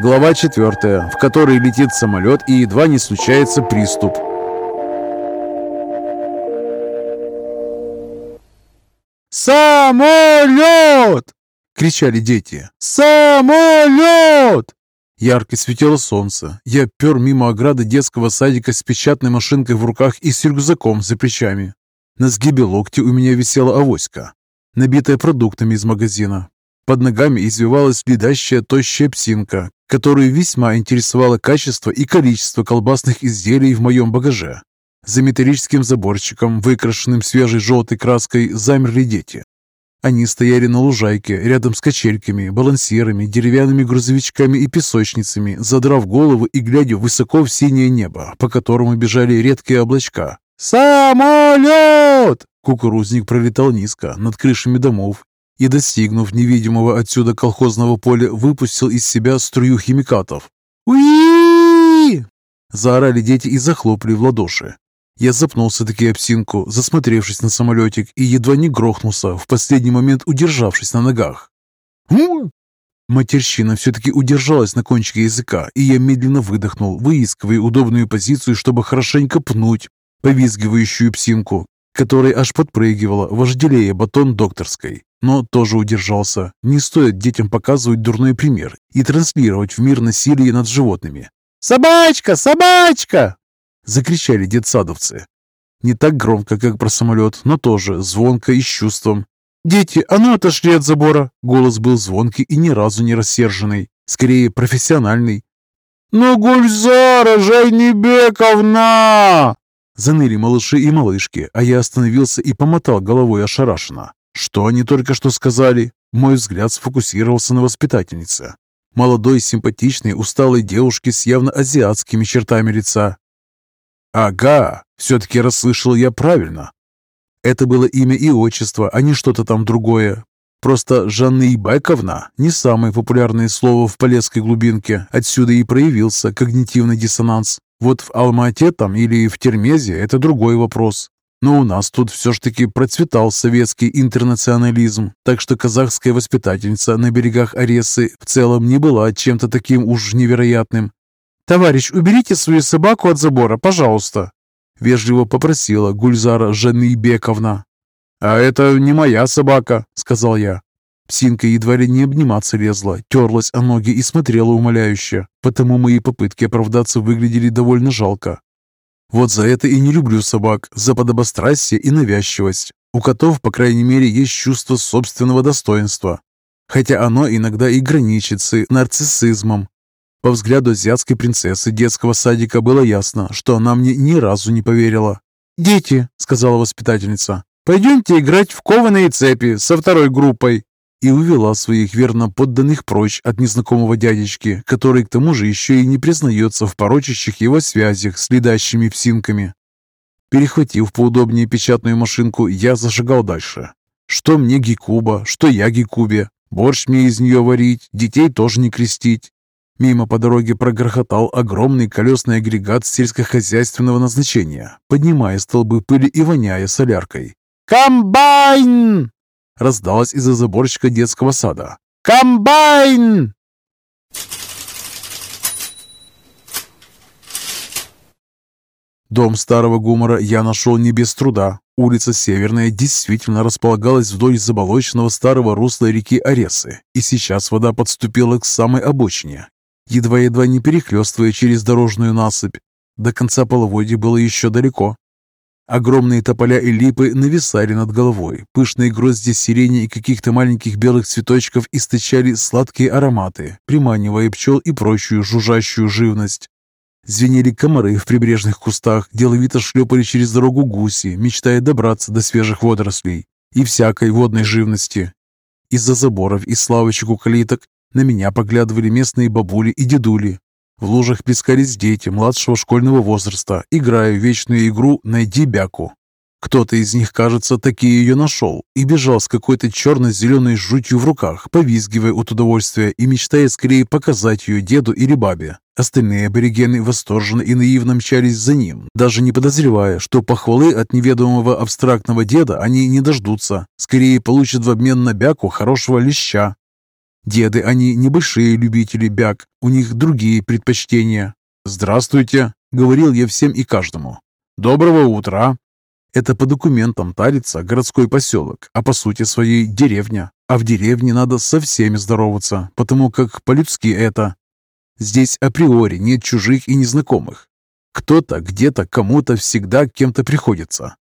Глава 4, в которой летит самолет и едва не случается приступ. «Самолет!» — кричали дети. «Самолет!» Ярко светило солнце. Я пер мимо ограды детского садика с печатной машинкой в руках и с рюкзаком за плечами. На сгибе локти у меня висела авоська, набитая продуктами из магазина. Под ногами извивалась ледащая тощая псинка, которую весьма интересовало качество и количество колбасных изделий в моем багаже. За металлическим заборчиком, выкрашенным свежей желтой краской, замерли дети. Они стояли на лужайке, рядом с качельками, балансирами, деревянными грузовичками и песочницами, задрав голову и глядя высоко в синее небо, по которому бежали редкие облачка. «Самолет!» Кукурузник пролетал низко, над крышами домов, и, достигнув невидимого отсюда колхозного поля, выпустил из себя струю химикатов. «Уи!» Заорали дети и захлопали в ладоши. Я запнулся таки об синку, засмотревшись на самолетик, и едва не грохнулся, в последний момент удержавшись на ногах. Матерщина все-таки удержалась на кончике языка, и я медленно выдохнул, выискивая удобную позицию, чтобы хорошенько пнуть повизгивающую псинку, которая аж подпрыгивала, вожделея батон докторской. Но тоже удержался. Не стоит детям показывать дурной пример и транслировать в мир насилие над животными. «Собачка! Собачка!» Закричали детсадовцы. Не так громко, как про самолет, но тоже звонко и с чувством. «Дети, а ну отошли от забора!» Голос был звонкий и ни разу не рассерженный. Скорее, профессиональный. «Ну, Гульзара Жайнебековна!» Заныли малыши и малышки, а я остановился и помотал головой ошарашенно. Что они только что сказали? Мой взгляд сфокусировался на воспитательнице. Молодой, симпатичной, усталой девушке с явно азиатскими чертами лица. «Ага, все-таки расслышал я правильно. Это было имя и отчество, а не что-то там другое. Просто Жанна Ибайковна – не самое популярное слово в полесской глубинке. Отсюда и проявился когнитивный диссонанс. Вот в Алма-Ате там или в Термезе – это другой вопрос. Но у нас тут все ж таки процветал советский интернационализм, так что казахская воспитательница на берегах Аресы в целом не была чем-то таким уж невероятным. «Товарищ, уберите свою собаку от забора, пожалуйста!» Вежливо попросила Гульзара Жанейбековна. «А это не моя собака», — сказал я. Псинка едва ли не обниматься лезла, терлась о ноги и смотрела умоляюще, потому мои попытки оправдаться выглядели довольно жалко. Вот за это и не люблю собак, за подобострастие и навязчивость. У котов, по крайней мере, есть чувство собственного достоинства, хотя оно иногда и граничит с нарциссизмом. По взгляду азиатской принцессы детского садика было ясно, что она мне ни разу не поверила. «Дети», — сказала воспитательница, — «пойдемте играть в кованые цепи со второй группой» и увела своих верно подданных прочь от незнакомого дядечки, который к тому же еще и не признается в порочащих его связях с ледащими псинками. Перехватив поудобнее печатную машинку, я зашагал дальше. Что мне Гикуба, что я Гикубе. Борщ мне из нее варить, детей тоже не крестить. Мимо по дороге прогрохотал огромный колесный агрегат сельскохозяйственного назначения, поднимая столбы пыли и воняя соляркой. «Комбайн!» Раздалось из-за заборчика детского сада. «Комбайн!» Дом старого гумора я нашел не без труда. Улица Северная действительно располагалась вдоль заболоченного старого русла реки Аресы, и сейчас вода подступила к самой обочине, едва-едва не перехлестывая через дорожную насыпь. До конца половодья было еще далеко, Огромные тополя и липы нависали над головой. Пышные грозди сирени и каких-то маленьких белых цветочков источали сладкие ароматы, приманивая пчел и прочую жужжащую живность. Звенели комары в прибрежных кустах, деловито шлепали через дорогу гуси, мечтая добраться до свежих водорослей и всякой водной живности. Из-за заборов и славочек у калиток на меня поглядывали местные бабули и дедули, в лужах плескались дети младшего школьного возраста, играя в вечную игру «Найди бяку». Кто-то из них, кажется, таки ее нашел и бежал с какой-то черно-зеленой жутью в руках, повизгивая от удовольствия и мечтая скорее показать ее деду или бабе. Остальные аборигены восторженно и наивно мчались за ним, даже не подозревая, что похвалы от неведомого абстрактного деда они не дождутся, скорее получат в обмен на бяку хорошего леща. Деды, они небольшие любители бяг, у них другие предпочтения. «Здравствуйте», — говорил я всем и каждому. «Доброго утра». Это по документам Талица городской поселок, а по сути своей деревня. А в деревне надо со всеми здороваться, потому как по-людски это. Здесь априори нет чужих и незнакомых. Кто-то где-то кому-то всегда кем-то приходится.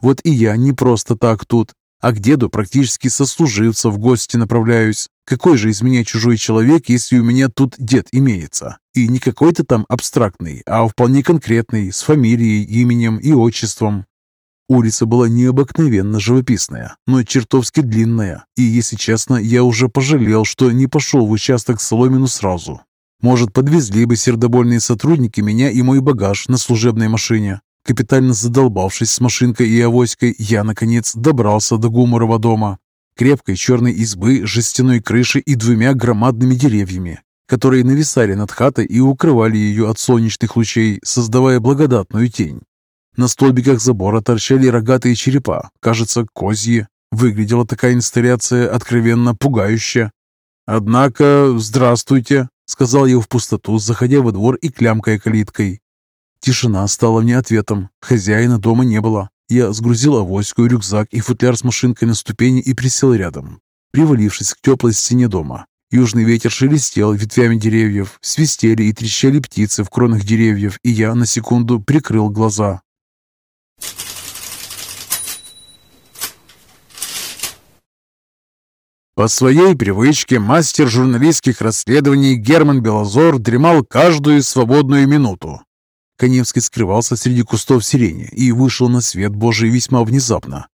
Вот и я не просто так тут, а к деду практически сослуживца в гости направляюсь. Какой же из меня чужой человек, если у меня тут дед имеется? И не какой-то там абстрактный, а вполне конкретный, с фамилией, именем и отчеством. Улица была необыкновенно живописная, но чертовски длинная, и, если честно, я уже пожалел, что не пошел в участок Соломину сразу. Может, подвезли бы сердобольные сотрудники меня и мой багаж на служебной машине. Капитально задолбавшись с машинкой и авоськой, я, наконец, добрался до Гуморова дома. Крепкой черной избы, жестяной крыши и двумя громадными деревьями, которые нависали над хатой и укрывали ее от солнечных лучей, создавая благодатную тень. На столбиках забора торчали рогатые черепа, кажется, козьи. Выглядела такая инсталляция откровенно пугающе. «Однако, здравствуйте», — сказал я в пустоту, заходя во двор и клямкая калиткой. Тишина стала мне ответом. Хозяина дома не было. Я сгрузил авоську, рюкзак и футляр с машинкой на ступени и присел рядом, привалившись к теплой стене дома. Южный ветер шелестел ветвями деревьев, свистели и трещали птицы в кронах деревьев, и я на секунду прикрыл глаза. По своей привычке мастер журналистских расследований Герман Белозор дремал каждую свободную минуту. Коневский скрывался среди кустов сирени и вышел на свет Божий весьма внезапно.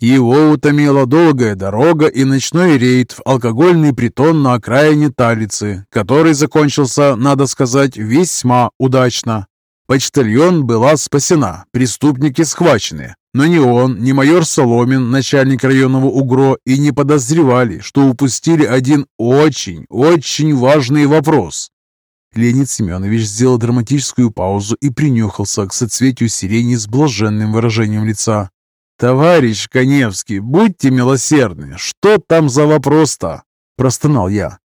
Его утомила долгая дорога и ночной рейд в алкогольный притон на окраине Талицы, который закончился, надо сказать, весьма удачно. Почтальон была спасена, преступники схвачены, но ни он, ни майор Соломин, начальник районного УГРО, и не подозревали, что упустили один очень, очень важный вопрос. Леонид Семенович сделал драматическую паузу и принюхался к соцветию сирени с блаженным выражением лица. «Товарищ Коневский, будьте милосердны, что там за вопрос-то?» – простонал я.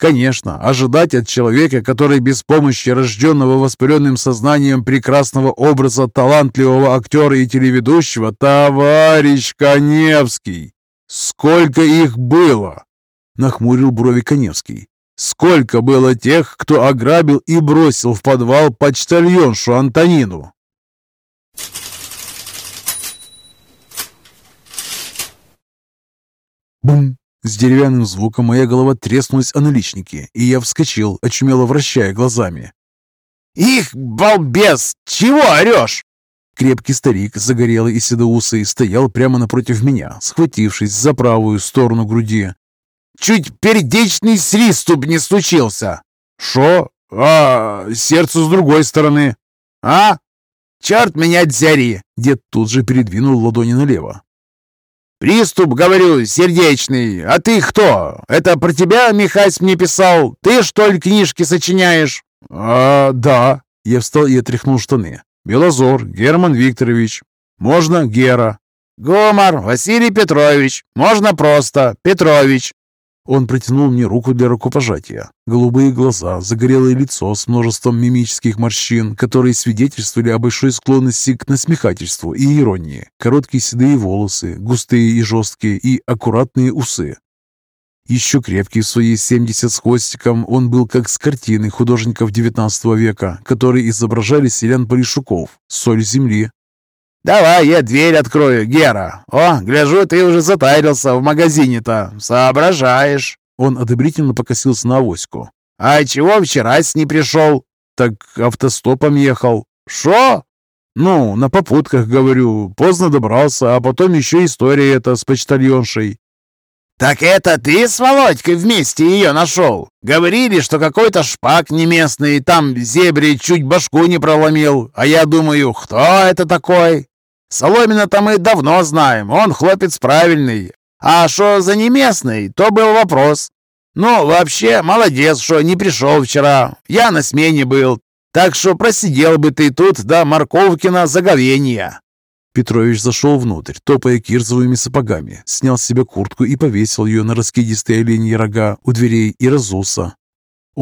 Конечно, ожидать от человека, который без помощи рожденного воспаленным сознанием прекрасного образа талантливого актера и телеведущего, товарищ Коневский! Сколько их было? Нахмурил брови Коневский. Сколько было тех, кто ограбил и бросил в подвал почтальоншу Антонину? Бум! С деревянным звуком моя голова треснулась о наличнике, и я вскочил, очумело вращая глазами. «Их, балбес! Чего орешь?» Крепкий старик, загорелый и седоусый, стоял прямо напротив меня, схватившись за правую сторону груди. «Чуть передечный сриступ не случился!» «Шо? А сердце с другой стороны!» «А? Черт меня дзяри!» Дед тут же передвинул ладони налево. «Приступ, говорю, сердечный. А ты кто? Это про тебя Михась мне писал? Ты, что ли, книжки сочиняешь?» «А, да». Я встал и отряхнул штаны. «Белозор, Герман Викторович. Можно Гера?» «Гомор, Василий Петрович. Можно просто, Петрович». Он протянул мне руку для рукопожатия. Голубые глаза, загорелое лицо с множеством мимических морщин, которые свидетельствовали о большой склонности к насмехательству и иронии, короткие седые волосы, густые и жесткие, и аккуратные усы. Еще крепкий в свои 70 с хвостиком, он был как с картины художников XIX века, которые изображали селян Полишуков, соль земли, «Давай я дверь открою, Гера. О, гляжу, ты уже затарился в магазине-то. Соображаешь». Он одобрительно покосился на авоську. «А чего вчера с не пришел?» «Так автостопом ехал». «Шо?» «Ну, на попутках, говорю. Поздно добрался, а потом еще история эта с почтальоншей». «Так это ты с Володькой вместе ее нашел? Говорили, что какой-то шпак неместный там зебре чуть башку не проломил, а я думаю, кто это такой? Соломина-то мы давно знаем, он хлопец правильный. А что за неместный, то был вопрос. Ну, вообще, молодец, что не пришел вчера. Я на смене был, так что просидел бы ты тут до морковкина заговения. Петрович зашел внутрь, топая кирзовыми сапогами, снял с себя куртку и повесил ее на раскидистые оленьи рога у дверей и разулся.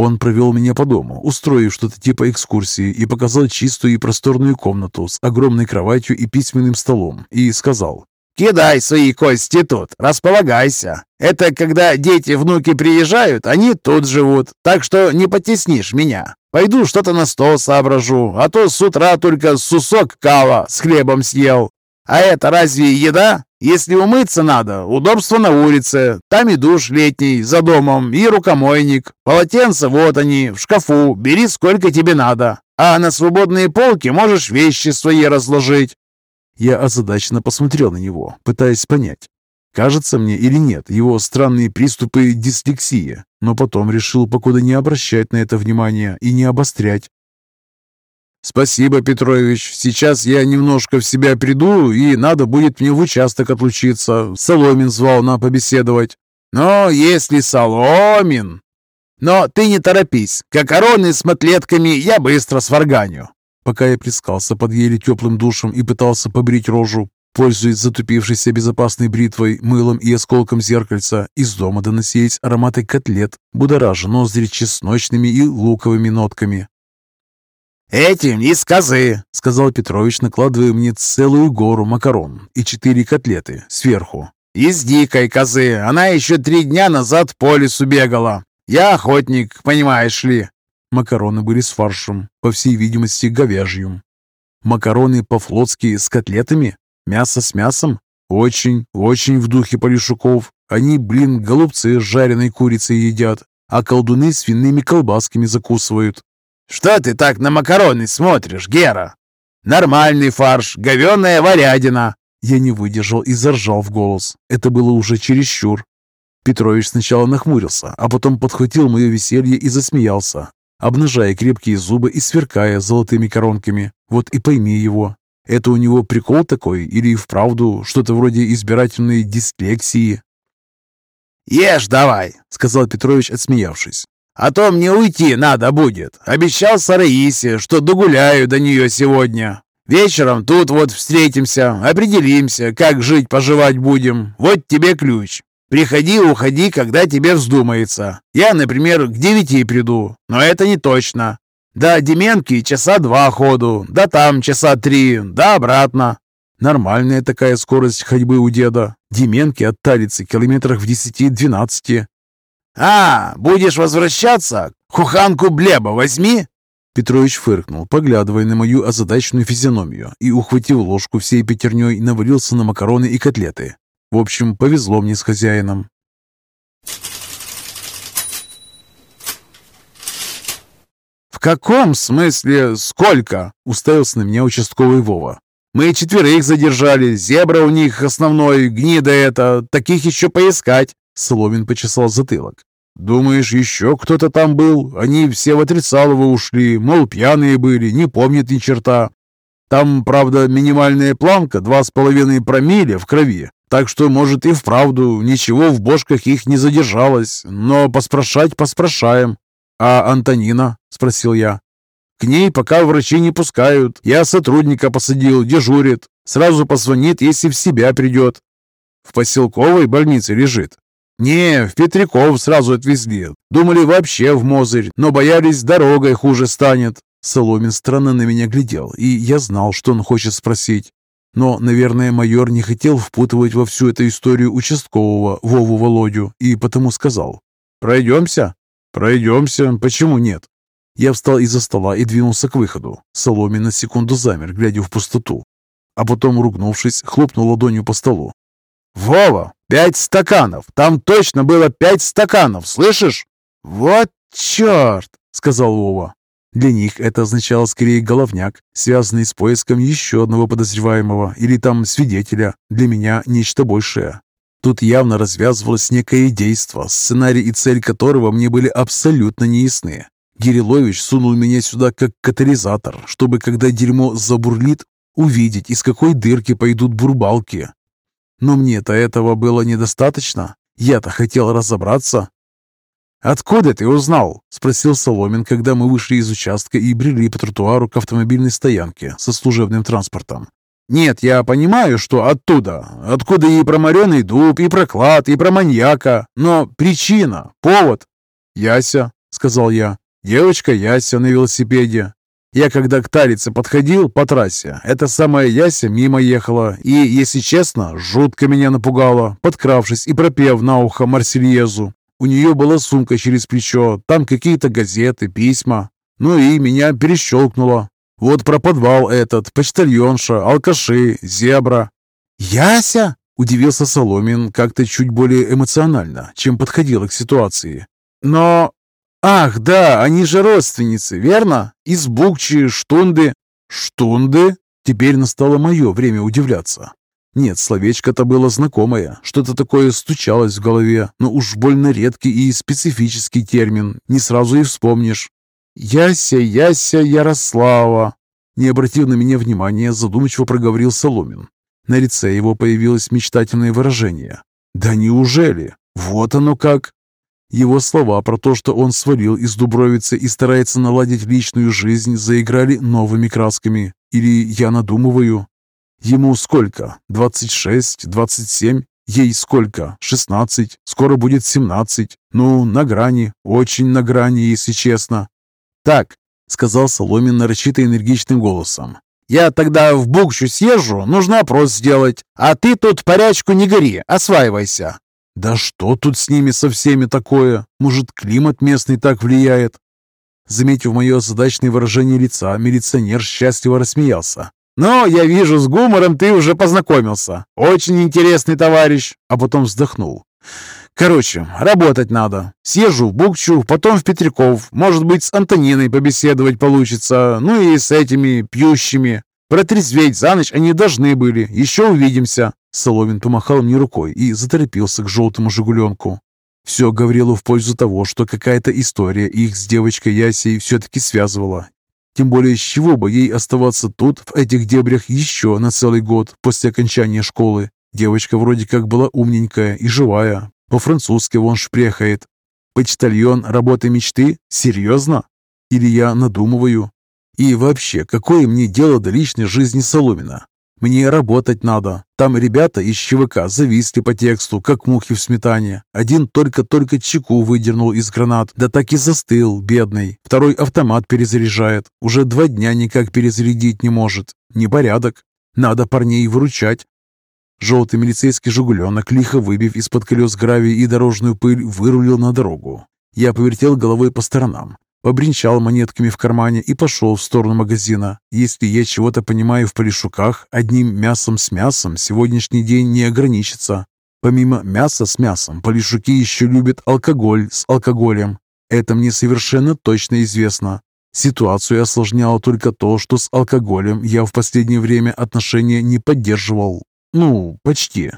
Он провел меня по дому, устроив что-то типа экскурсии и показал чистую и просторную комнату с огромной кроватью и письменным столом и сказал «Кидай свои кости тут, располагайся. Это когда дети-внуки приезжают, они тут живут, так что не потеснишь меня. Пойду что-то на стол соображу, а то с утра только сусок кава с хлебом съел. А это разве еда? Если умыться надо, удобство на улице. Там и душ летний, за домом, и рукомойник. Полотенца вот они, в шкафу. Бери сколько тебе надо. А на свободные полки можешь вещи свои разложить. Я озадаченно посмотрел на него, пытаясь понять, кажется мне или нет его странные приступы дислексии, но потом решил покуда не обращать на это внимания и не обострять. «Спасибо, Петрович. Сейчас я немножко в себя приду, и надо будет мне в участок отлучиться. Соломин звал на побеседовать». «Но если Соломин...» «Но ты не торопись. Кокороны с матлетками я быстро сварганю». Пока я плескался под еле теплым душем и пытался побрить рожу, пользуясь затупившейся безопасной бритвой, мылом и осколком зеркальца, из дома доносились ароматы котлет, будоража ноздри чесночными и луковыми нотками. «Этим из козы», — сказал Петрович, накладывая мне целую гору макарон и четыре котлеты сверху. «Из дикой козы. Она еще три дня назад по лесу бегала. Я охотник, понимаешь ли». Макароны были с фаршем, по всей видимости, говяжьим. Макароны по-флотски с котлетами? Мясо с мясом? Очень, очень в духе полишуков. Они, блин, голубцы с жареной курицей едят, а колдуны свиными колбасками закусывают. «Что ты так на макароны смотришь, Гера? Нормальный фарш, говеная варядина!» Я не выдержал и заржал в голос. Это было уже чересчур. Петрович сначала нахмурился, а потом подхватил мое веселье и засмеялся, обнажая крепкие зубы и сверкая золотыми коронками. Вот и пойми его. Это у него прикол такой или вправду что-то вроде избирательной дислексии? «Ешь давай», — сказал Петрович, отсмеявшись. А то мне уйти надо будет. Обещал Сараисе, что догуляю до нее сегодня. Вечером тут вот встретимся, определимся, как жить-поживать будем. Вот тебе ключ. Приходи, уходи, когда тебе вздумается. Я, например, к девяти приду, но это не точно. Да Деменки часа два ходу, да там часа три, да обратно. Нормальная такая скорость ходьбы у деда. Деменки от Талицы километрах в десяти-двенадцати. «А, будешь возвращаться? Хуханку Блеба возьми!» Петрович фыркнул, поглядывая на мою озадаченную физиономию, и, ухватив ложку всей пятерней, навалился на макароны и котлеты. В общем, повезло мне с хозяином. «В каком смысле сколько?» — уставился на меня участковый Вова. «Мы четверых задержали, зебра у них основной, гнида это, таких еще поискать!» Соломин почесал затылок. «Думаешь, еще кто-то там был? Они все в отрицалово ушли, мол, пьяные были, не помнят ни черта. Там, правда, минимальная планка два с половиной промилле в крови, так что, может, и вправду ничего в бошках их не задержалось, но поспрашать поспрашаем». «А Антонина?» – спросил я. «К ней пока врачи не пускают. Я сотрудника посадил, дежурит. Сразу позвонит, если в себя придет. В поселковой больнице лежит. «Не, в Петряков сразу отвезли. Думали вообще в Мозырь, но боялись, дорогой хуже станет». Соломин странно на меня глядел, и я знал, что он хочет спросить. Но, наверное, майор не хотел впутывать во всю эту историю участкового Вову Володю, и потому сказал. «Пройдемся?» «Пройдемся. Почему нет?» Я встал из-за стола и двинулся к выходу. Соломин на секунду замер, глядя в пустоту. А потом, ругнувшись, хлопнул ладонью по столу. «Вова, пять стаканов! Там точно было пять стаканов, слышишь?» «Вот черт!» — сказал Вова. Для них это означало скорее головняк, связанный с поиском еще одного подозреваемого или там свидетеля. Для меня нечто большее. Тут явно развязывалось некое действо, сценарий и цель которого мне были абсолютно неясны. Гирилович сунул меня сюда как катализатор, чтобы, когда дерьмо забурлит, увидеть, из какой дырки пойдут бурбалки. Но мне-то этого было недостаточно. Я-то хотел разобраться. «Откуда ты узнал?» – спросил Соломин, когда мы вышли из участка и брели по тротуару к автомобильной стоянке со служебным транспортом. Нет, я понимаю, что оттуда. Откуда и про мореный дуб, и про клад, и про маньяка. Но причина, повод. «Яся», — сказал я. «Девочка Яся на велосипеде. Я когда к Тарице подходил по трассе, эта самая Яся мимо ехала и, если честно, жутко меня напугала, подкравшись и пропев на ухо Марсельезу. У нее была сумка через плечо, там какие-то газеты, письма. Ну и меня перещелкнуло. Вот про подвал этот, почтальонша, алкаши, зебра. «Яся?» – удивился Соломин как-то чуть более эмоционально, чем подходило к ситуации. «Но «Ах, да, они же родственницы, верно? Из Букчи, Штунды». «Штунды?» Теперь настало мое время удивляться. Нет, словечко-то было знакомое, что-то такое стучалось в голове, но уж больно редкий и специфический термин, не сразу и вспомнишь. «Яся, Яся, Ярослава!» Не обратив на меня внимания, задумчиво проговорил Соломин. На лице его появилось мечтательное выражение. «Да неужели? Вот оно как!» Его слова про то, что он свалил из Дубровицы и старается наладить личную жизнь, заиграли новыми красками. Или я надумываю? Ему сколько? 26, 27? Ей сколько? 16? Скоро будет 17. Ну, на грани. Очень на грани, если честно. «Так», — сказал Соломин нарочито энергичным голосом. «Я тогда в Букчу съезжу, нужно опрос сделать. А ты тут порячку не гори, осваивайся. Да что тут с ними со всеми такое? Может, климат местный так влияет? Заметив мое задачное выражение лица, милиционер счастливо рассмеялся. «Ну, я вижу, с гумором ты уже познакомился. Очень интересный товарищ!» А потом вздохнул. «Короче, работать надо. Съезжу в Букчу, потом в Петряков. Может быть, с Антониной побеседовать получится. Ну и с этими пьющими. Протрезветь за ночь они должны были. Еще увидимся». Соломин помахал мне рукой и заторопился к желтому «Жигуленку». Все говорило в пользу того, что какая-то история их с девочкой Ясей все-таки связывала. Тем более, с чего бы ей оставаться тут, в этих дебрях, еще на целый год после окончания школы. Девочка вроде как была умненькая и живая. По-французски вон шпрехает. Почтальон работы мечты? Серьезно? Или я надумываю? И вообще, какое мне дело до личной жизни Соломина? Мне работать надо. Там ребята из ЧВК зависли по тексту, как мухи в сметане. Один только-только чеку выдернул из гранат, да так и застыл, бедный. Второй автомат перезаряжает. Уже два дня никак перезарядить не может. Непорядок. Надо парней выручать. Желтый милицейский «Жигуленок», лихо выбив из-под колес гравий и дорожную пыль, вырулил на дорогу. Я повертел головой по сторонам. Побринчал монетками в кармане и пошел в сторону магазина. Если я чего-то понимаю в полишуках, одним мясом с мясом сегодняшний день не ограничится. Помимо мяса с мясом, полишуки еще любят алкоголь с алкоголем. Это мне совершенно точно известно. Ситуацию осложняло только то, что с алкоголем я в последнее время отношения не поддерживал. Ну, почти.